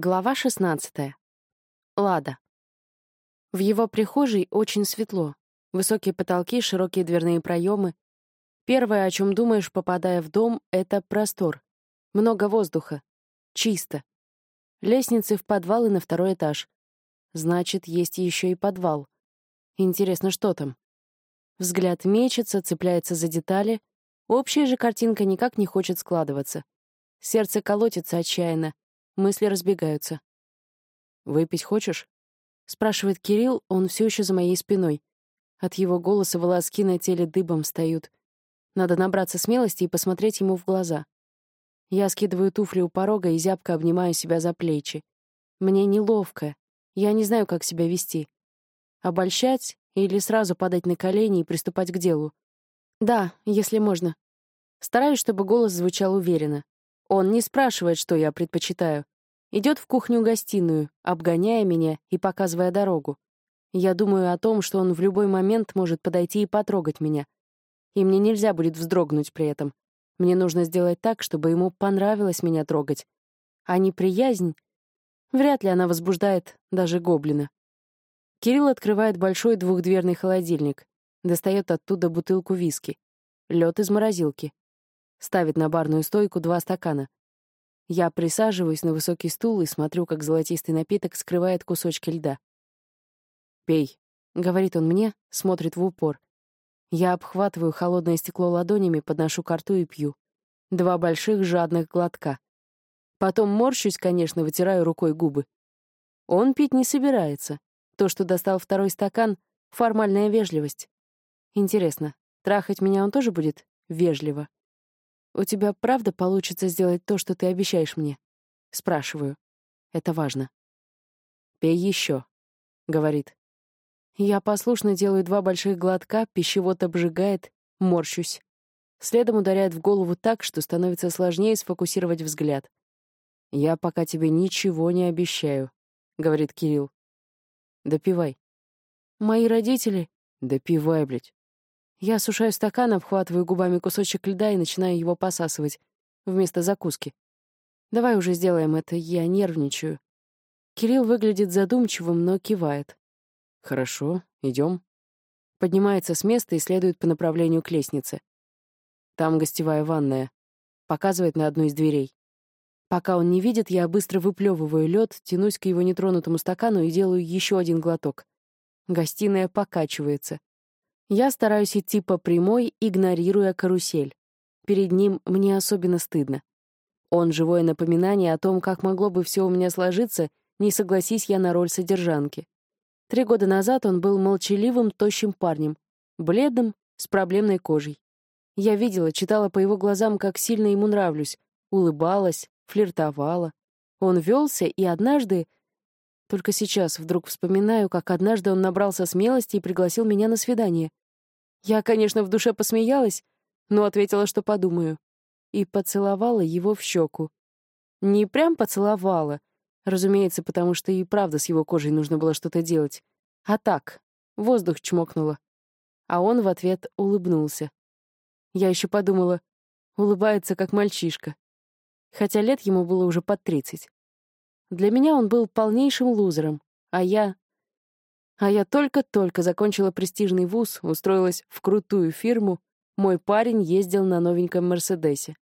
Глава 16. Лада. В его прихожей очень светло. Высокие потолки, широкие дверные проемы. Первое, о чем думаешь, попадая в дом, — это простор. Много воздуха. Чисто. Лестницы в подвал и на второй этаж. Значит, есть еще и подвал. Интересно, что там? Взгляд мечется, цепляется за детали. Общая же картинка никак не хочет складываться. Сердце колотится отчаянно. Мысли разбегаются. «Выпить хочешь?» — спрашивает Кирилл, он все еще за моей спиной. От его голоса волоски на теле дыбом встают. Надо набраться смелости и посмотреть ему в глаза. Я скидываю туфли у порога и зябко обнимаю себя за плечи. Мне неловко. Я не знаю, как себя вести. Обольщать или сразу падать на колени и приступать к делу? Да, если можно. Стараюсь, чтобы голос звучал уверенно. Он не спрашивает, что я предпочитаю. Идет в кухню-гостиную, обгоняя меня и показывая дорогу. Я думаю о том, что он в любой момент может подойти и потрогать меня. И мне нельзя будет вздрогнуть при этом. Мне нужно сделать так, чтобы ему понравилось меня трогать. А неприязнь... Вряд ли она возбуждает даже гоблина. Кирилл открывает большой двухдверный холодильник, достает оттуда бутылку виски, лед из морозилки, ставит на барную стойку два стакана. Я присаживаюсь на высокий стул и смотрю, как золотистый напиток скрывает кусочки льда. «Пей», — говорит он мне, смотрит в упор. Я обхватываю холодное стекло ладонями, подношу к рту и пью. Два больших жадных глотка. Потом морщусь, конечно, вытираю рукой губы. Он пить не собирается. То, что достал второй стакан — формальная вежливость. Интересно, трахать меня он тоже будет вежливо? «У тебя правда получится сделать то, что ты обещаешь мне?» Спрашиваю. Это важно. «Пей еще», — говорит. Я послушно делаю два больших глотка, пищевод обжигает, морщусь. Следом ударяет в голову так, что становится сложнее сфокусировать взгляд. «Я пока тебе ничего не обещаю», — говорит Кирилл. «Допивай». «Мои родители...» «Допивай, блядь». Я осушаю стакан, обхватываю губами кусочек льда и начинаю его посасывать вместо закуски. Давай уже сделаем это, я нервничаю. Кирилл выглядит задумчивым, но кивает. Хорошо, идем. Поднимается с места и следует по направлению к лестнице. Там гостевая ванная. Показывает на одну из дверей. Пока он не видит, я быстро выплевываю лед, тянусь к его нетронутому стакану и делаю еще один глоток. Гостиная покачивается. Я стараюсь идти по прямой, игнорируя карусель. Перед ним мне особенно стыдно. Он — живое напоминание о том, как могло бы все у меня сложиться, не согласись я на роль содержанки. Три года назад он был молчаливым, тощим парнем, бледным, с проблемной кожей. Я видела, читала по его глазам, как сильно ему нравлюсь, улыбалась, флиртовала. Он велся, и однажды... Только сейчас вдруг вспоминаю, как однажды он набрался смелости и пригласил меня на свидание. Я, конечно, в душе посмеялась, но ответила, что подумаю. И поцеловала его в щеку. Не прям поцеловала, разумеется, потому что и правда с его кожей нужно было что-то делать. А так, воздух чмокнула. А он в ответ улыбнулся. Я еще подумала, улыбается как мальчишка. Хотя лет ему было уже под тридцать. Для меня он был полнейшим лузером, а я а я только-только закончила престижный вуз, устроилась в крутую фирму, мой парень ездил на новеньком «Мерседесе».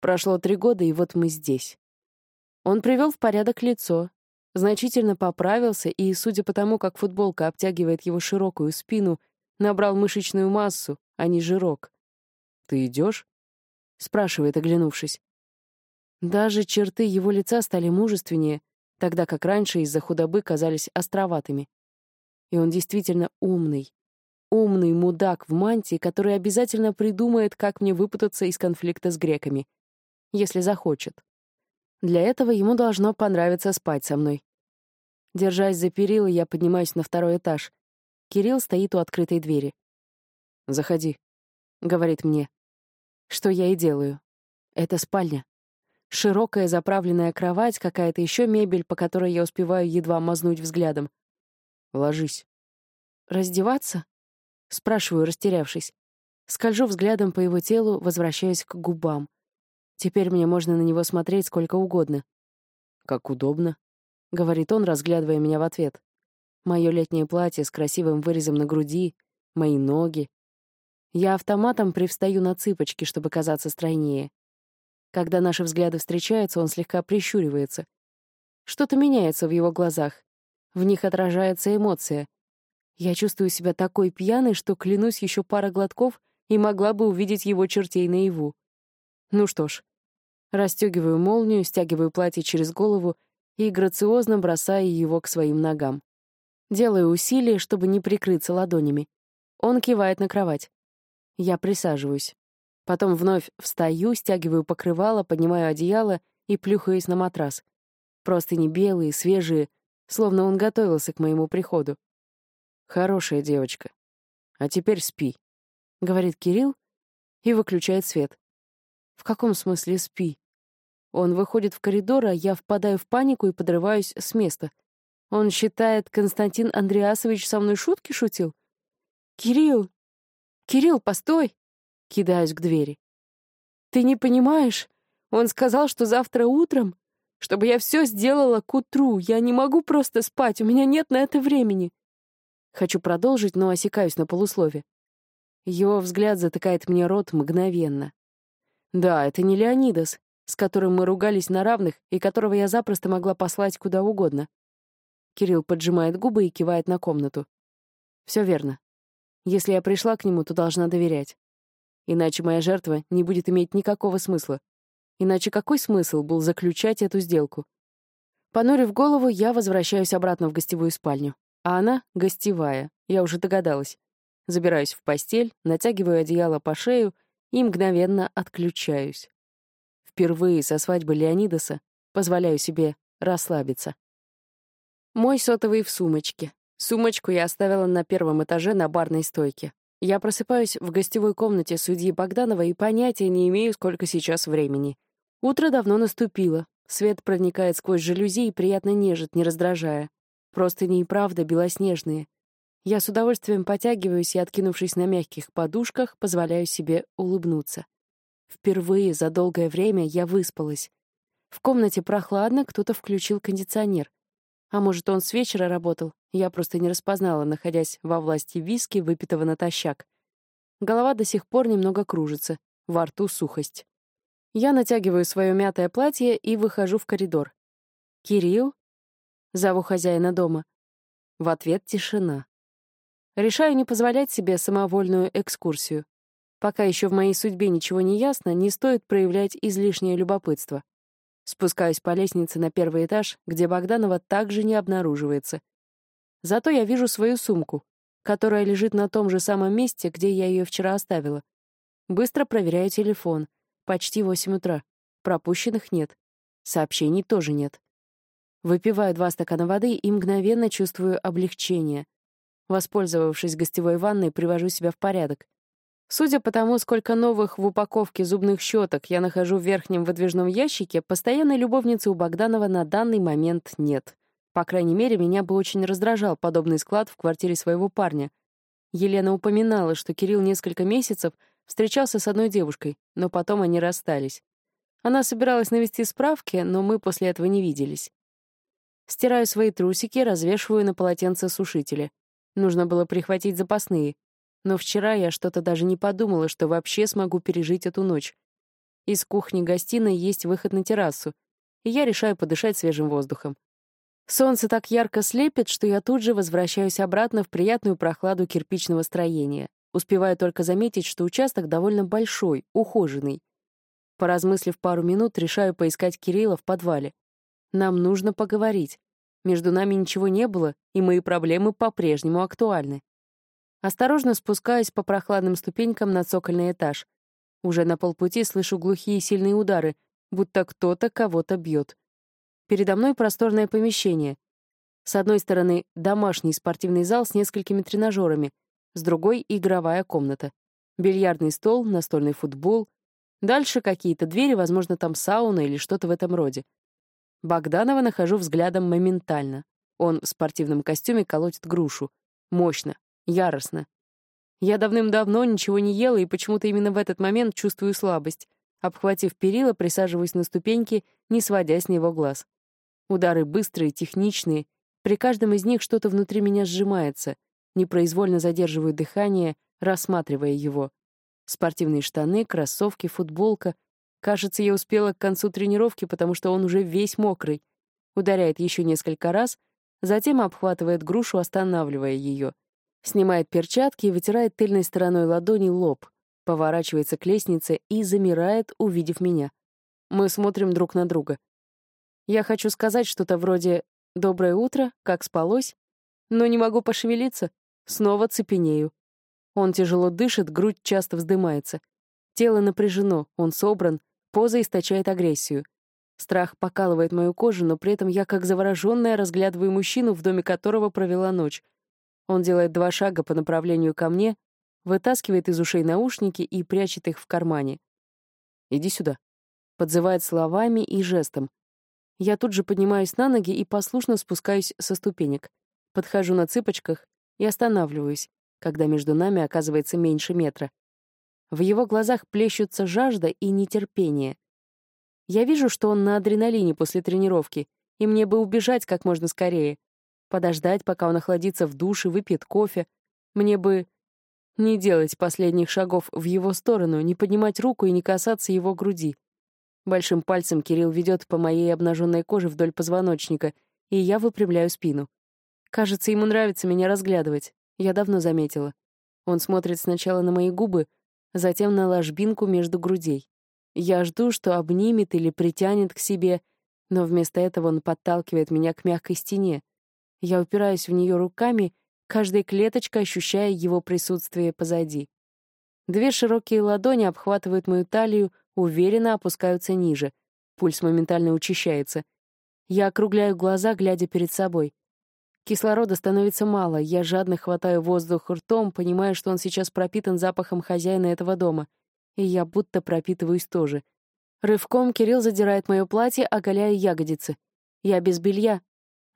Прошло три года, и вот мы здесь. Он привел в порядок лицо, значительно поправился и, судя по тому, как футболка обтягивает его широкую спину, набрал мышечную массу, а не жирок. «Ты идешь? спрашивает, оглянувшись. Даже черты его лица стали мужественнее, тогда как раньше из-за худобы казались островатыми. И он действительно умный. Умный мудак в мантии, который обязательно придумает, как мне выпутаться из конфликта с греками. Если захочет. Для этого ему должно понравиться спать со мной. Держась за перила, я поднимаюсь на второй этаж. Кирилл стоит у открытой двери. «Заходи», — говорит мне. Что я и делаю. Это спальня. Широкая заправленная кровать, какая-то еще мебель, по которой я успеваю едва мазнуть взглядом. Ложись. Раздеваться? Спрашиваю, растерявшись. Скольжу взглядом по его телу, возвращаясь к губам. Теперь мне можно на него смотреть сколько угодно. «Как удобно», — говорит он, разглядывая меня в ответ. Мое летнее платье с красивым вырезом на груди, мои ноги. Я автоматом привстаю на цыпочки, чтобы казаться стройнее. Когда наши взгляды встречаются, он слегка прищуривается. Что-то меняется в его глазах. В них отражается эмоция. Я чувствую себя такой пьяной, что, клянусь, еще пара глотков и могла бы увидеть его чертей наяву. Ну что ж, расстегиваю молнию, стягиваю платье через голову и грациозно бросаю его к своим ногам. Делаю усилие, чтобы не прикрыться ладонями. Он кивает на кровать. Я присаживаюсь. Потом вновь встаю, стягиваю покрывало, поднимаю одеяло и плюхаюсь на матрас. Просто не белые, свежие, словно он готовился к моему приходу. «Хорошая девочка. А теперь спи», — говорит Кирилл и выключает свет. «В каком смысле спи?» Он выходит в коридор, а я впадаю в панику и подрываюсь с места. Он считает, Константин Андреасович со мной шутки шутил? «Кирилл! Кирилл, постой!» Кидаюсь к двери. «Ты не понимаешь? Он сказал, что завтра утром, чтобы я все сделала к утру. Я не могу просто спать, у меня нет на это времени». Хочу продолжить, но осекаюсь на полуслове. Его взгляд затыкает мне рот мгновенно. Да, это не Леонидас, с которым мы ругались на равных и которого я запросто могла послать куда угодно. Кирилл поджимает губы и кивает на комнату. Все верно. Если я пришла к нему, то должна доверять. Иначе моя жертва не будет иметь никакого смысла. Иначе какой смысл был заключать эту сделку? Понурив голову, я возвращаюсь обратно в гостевую спальню. А она — гостевая, я уже догадалась. Забираюсь в постель, натягиваю одеяло по шею и мгновенно отключаюсь. Впервые со свадьбы Леонидаса позволяю себе расслабиться. Мой сотовый в сумочке. Сумочку я оставила на первом этаже на барной стойке. Я просыпаюсь в гостевой комнате судьи Богданова и понятия не имею, сколько сейчас времени. Утро давно наступило. Свет проникает сквозь жалюзи и приятно нежит, не раздражая. Просто не и правда белоснежные. Я с удовольствием потягиваюсь и, откинувшись на мягких подушках, позволяю себе улыбнуться. Впервые за долгое время я выспалась. В комнате прохладно, кто-то включил кондиционер. А может, он с вечера работал? Я просто не распознала, находясь во власти виски, выпитого натощак. Голова до сих пор немного кружится, во рту сухость. Я натягиваю свое мятое платье и выхожу в коридор. «Кирилл?» Зову хозяина дома. В ответ тишина. Решаю не позволять себе самовольную экскурсию. Пока еще в моей судьбе ничего не ясно, не стоит проявлять излишнее любопытство. Спускаюсь по лестнице на первый этаж, где Богданова также не обнаруживается. Зато я вижу свою сумку, которая лежит на том же самом месте, где я ее вчера оставила. Быстро проверяю телефон. Почти восемь утра. Пропущенных нет. Сообщений тоже нет. Выпиваю два стакана воды и мгновенно чувствую облегчение. Воспользовавшись гостевой ванной, привожу себя в порядок. Судя по тому, сколько новых в упаковке зубных щеток я нахожу в верхнем выдвижном ящике, постоянной любовницы у Богданова на данный момент нет. По крайней мере, меня бы очень раздражал подобный склад в квартире своего парня. Елена упоминала, что Кирилл несколько месяцев встречался с одной девушкой, но потом они расстались. Она собиралась навести справки, но мы после этого не виделись. Стираю свои трусики, развешиваю на полотенце сушителя. Нужно было прихватить запасные. Но вчера я что-то даже не подумала, что вообще смогу пережить эту ночь. Из кухни-гостиной есть выход на террасу, и я решаю подышать свежим воздухом. Солнце так ярко слепит, что я тут же возвращаюсь обратно в приятную прохладу кирпичного строения. Успеваю только заметить, что участок довольно большой, ухоженный. Поразмыслив пару минут, решаю поискать Кирилла в подвале. Нам нужно поговорить. Между нами ничего не было, и мои проблемы по-прежнему актуальны. Осторожно спускаюсь по прохладным ступенькам на цокольный этаж. Уже на полпути слышу глухие сильные удары, будто кто-то кого-то бьет. Передо мной просторное помещение. С одной стороны — домашний спортивный зал с несколькими тренажерами, с другой — игровая комната. Бильярдный стол, настольный футбол. Дальше какие-то двери, возможно, там сауна или что-то в этом роде. Богданова нахожу взглядом моментально. Он в спортивном костюме колотит грушу. Мощно, яростно. Я давным-давно ничего не ела, и почему-то именно в этот момент чувствую слабость. Обхватив перила, присаживаюсь на ступеньки, не сводя с него глаз. Удары быстрые, техничные. При каждом из них что-то внутри меня сжимается. Непроизвольно задерживаю дыхание, рассматривая его. Спортивные штаны, кроссовки, футболка. Кажется, я успела к концу тренировки, потому что он уже весь мокрый. Ударяет еще несколько раз, затем обхватывает грушу, останавливая ее. Снимает перчатки и вытирает тыльной стороной ладони лоб, поворачивается к лестнице и замирает, увидев меня. Мы смотрим друг на друга. Я хочу сказать что-то вроде «Доброе утро, как спалось?» Но не могу пошевелиться. Снова цепенею. Он тяжело дышит, грудь часто вздымается. Тело напряжено, он собран, поза источает агрессию. Страх покалывает мою кожу, но при этом я, как завороженная, разглядываю мужчину, в доме которого провела ночь. Он делает два шага по направлению ко мне, вытаскивает из ушей наушники и прячет их в кармане. «Иди сюда», — подзывает словами и жестом. Я тут же поднимаюсь на ноги и послушно спускаюсь со ступенек. Подхожу на цыпочках и останавливаюсь, когда между нами оказывается меньше метра. В его глазах плещутся жажда и нетерпение. Я вижу, что он на адреналине после тренировки, и мне бы убежать как можно скорее. Подождать, пока он охладится в душе, выпьет кофе. Мне бы не делать последних шагов в его сторону, не поднимать руку и не касаться его груди. Большим пальцем Кирилл ведет по моей обнаженной коже вдоль позвоночника, и я выпрямляю спину. Кажется, ему нравится меня разглядывать. Я давно заметила. Он смотрит сначала на мои губы, затем на ложбинку между грудей. Я жду, что обнимет или притянет к себе, но вместо этого он подталкивает меня к мягкой стене. Я упираюсь в нее руками, каждой клеточкой ощущая его присутствие позади. Две широкие ладони обхватывают мою талию, уверенно опускаются ниже. Пульс моментально учащается. Я округляю глаза, глядя перед собой. Кислорода становится мало, я жадно хватаю воздух ртом, понимая, что он сейчас пропитан запахом хозяина этого дома. И я будто пропитываюсь тоже. Рывком Кирилл задирает мое платье, оголяя ягодицы. Я без белья.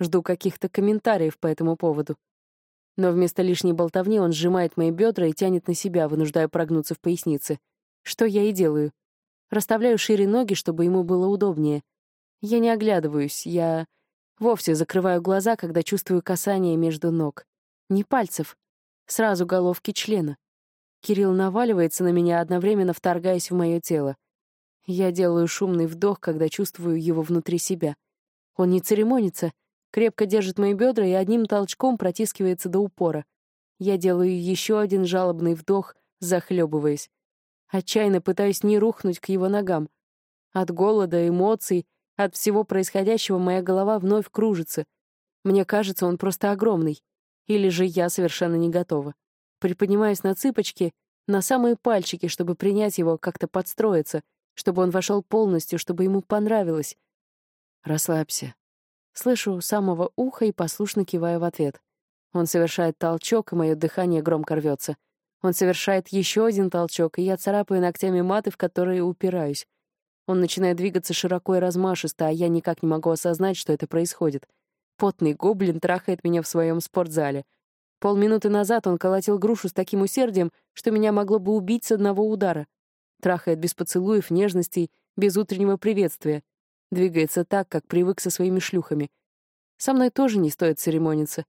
Жду каких-то комментариев по этому поводу. Но вместо лишней болтовни он сжимает мои бедра и тянет на себя, вынуждая прогнуться в пояснице. Что я и делаю. Расставляю шире ноги, чтобы ему было удобнее. Я не оглядываюсь, я вовсе закрываю глаза, когда чувствую касание между ног. Не пальцев, сразу головки члена. Кирилл наваливается на меня, одновременно вторгаясь в мое тело. Я делаю шумный вдох, когда чувствую его внутри себя. Он не церемонится, крепко держит мои бедра и одним толчком протискивается до упора. Я делаю еще один жалобный вдох, захлебываясь. Отчаянно пытаюсь не рухнуть к его ногам. От голода, эмоций, от всего происходящего моя голова вновь кружится. Мне кажется, он просто огромный. Или же я совершенно не готова. Приподнимаюсь на цыпочки, на самые пальчики, чтобы принять его, как-то подстроиться, чтобы он вошел полностью, чтобы ему понравилось. «Расслабься». Слышу самого уха и послушно киваю в ответ. Он совершает толчок, и мое дыхание громко рвется. Он совершает еще один толчок, и я царапаю ногтями маты, в которые упираюсь. Он начинает двигаться широко и размашисто, а я никак не могу осознать, что это происходит. Потный гоблин трахает меня в своем спортзале. Полминуты назад он колотил грушу с таким усердием, что меня могло бы убить с одного удара. Трахает без поцелуев, нежностей, без утреннего приветствия. Двигается так, как привык со своими шлюхами. Со мной тоже не стоит церемониться.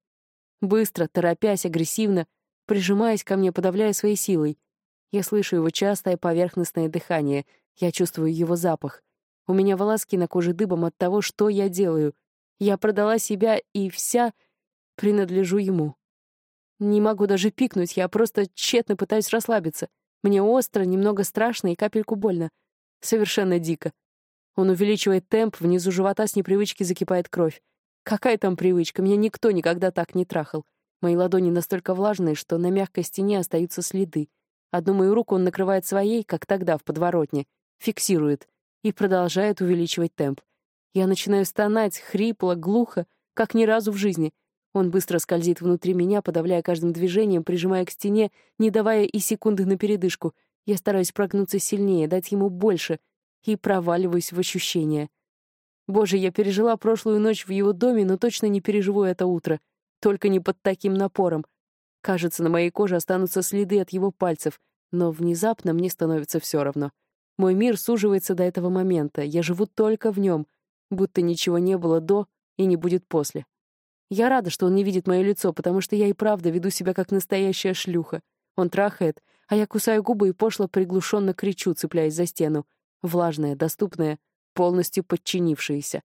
Быстро, торопясь, агрессивно, прижимаясь ко мне, подавляя своей силой. Я слышу его частое поверхностное дыхание, я чувствую его запах. У меня волоски на коже дыбом от того, что я делаю. Я продала себя, и вся принадлежу ему. Не могу даже пикнуть, я просто тщетно пытаюсь расслабиться. Мне остро, немного страшно и капельку больно. Совершенно дико. Он увеличивает темп, внизу живота с непривычки закипает кровь. Какая там привычка? Меня никто никогда так не трахал. Мои ладони настолько влажные, что на мягкой стене остаются следы. Одну мою руку он накрывает своей, как тогда в подворотне, фиксирует и продолжает увеличивать темп. Я начинаю стонать, хрипло, глухо, как ни разу в жизни. Он быстро скользит внутри меня, подавляя каждым движением, прижимая к стене, не давая и секунды на передышку. Я стараюсь прогнуться сильнее, дать ему больше, и проваливаюсь в ощущения. Боже, я пережила прошлую ночь в его доме, но точно не переживу это утро — только не под таким напором. Кажется, на моей коже останутся следы от его пальцев, но внезапно мне становится все равно. Мой мир суживается до этого момента, я живу только в нем. будто ничего не было до и не будет после. Я рада, что он не видит мое лицо, потому что я и правда веду себя как настоящая шлюха. Он трахает, а я кусаю губы и пошло приглушенно кричу, цепляясь за стену. Влажная, доступная, полностью подчинившаяся.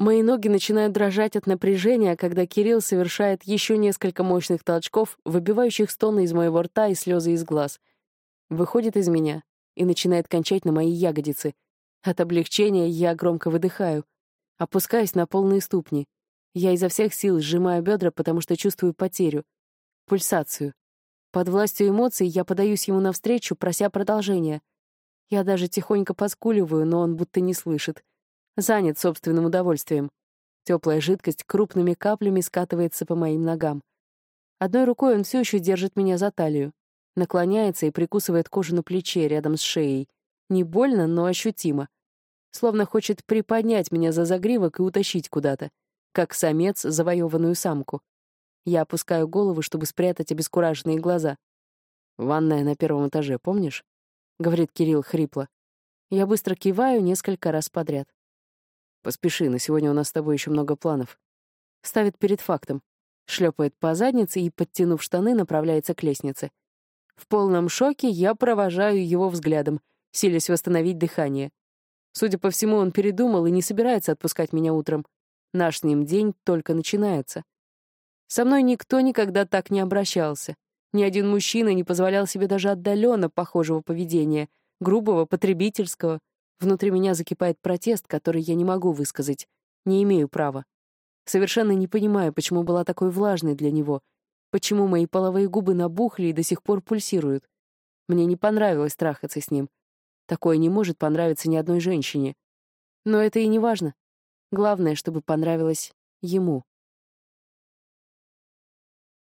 Мои ноги начинают дрожать от напряжения, когда Кирилл совершает еще несколько мощных толчков, выбивающих стоны из моего рта и слезы из глаз. Выходит из меня и начинает кончать на мои ягодицы. От облегчения я громко выдыхаю, опускаясь на полные ступни. Я изо всех сил сжимаю бедра, потому что чувствую потерю, пульсацию. Под властью эмоций я подаюсь ему навстречу, прося продолжения. Я даже тихонько поскуливаю, но он будто не слышит. Занят собственным удовольствием. Теплая жидкость крупными каплями скатывается по моим ногам. Одной рукой он все еще держит меня за талию. Наклоняется и прикусывает кожу на плече рядом с шеей. Не больно, но ощутимо. Словно хочет приподнять меня за загривок и утащить куда-то как самец завоеванную самку. Я опускаю голову, чтобы спрятать обескураженные глаза. «Ванная на первом этаже, помнишь?» — говорит Кирилл хрипло. Я быстро киваю несколько раз подряд. «Поспеши, на сегодня у нас с тобой еще много планов». Ставит перед фактом. Шлепает по заднице и, подтянув штаны, направляется к лестнице. В полном шоке я провожаю его взглядом, силясь восстановить дыхание. Судя по всему, он передумал и не собирается отпускать меня утром. Наш с ним день только начинается. Со мной никто никогда так не обращался. Ни один мужчина не позволял себе даже отдаленно похожего поведения, грубого, потребительского. Внутри меня закипает протест, который я не могу высказать. Не имею права. Совершенно не понимаю, почему была такой влажной для него, почему мои половые губы набухли и до сих пор пульсируют. Мне не понравилось трахаться с ним. Такое не может понравиться ни одной женщине. Но это и не важно. Главное, чтобы понравилось ему.